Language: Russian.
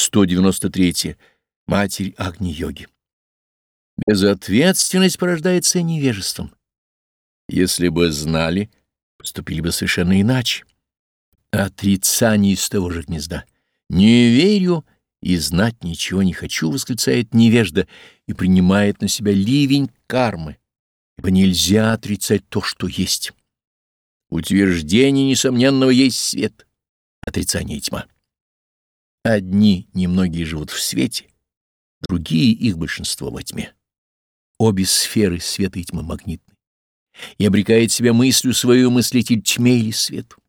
193. Матерь Агни-йоги. Безответственность порождается невежеством. Если бы знали, поступили бы совершенно иначе. Отрицание из того же гнезда. Не верю и знать ничего не хочу, восклицает невежда и принимает на себя ливень кармы, ибо нельзя отрицать то, что есть. Утверждение несомненного есть свет, отрицание тьма. Одни немногие живут в свете, другие их большинство во тьме. Обе сферы света и тьмы магнитны, и обрекает себя мыслью свою мыслитель тьме или свету.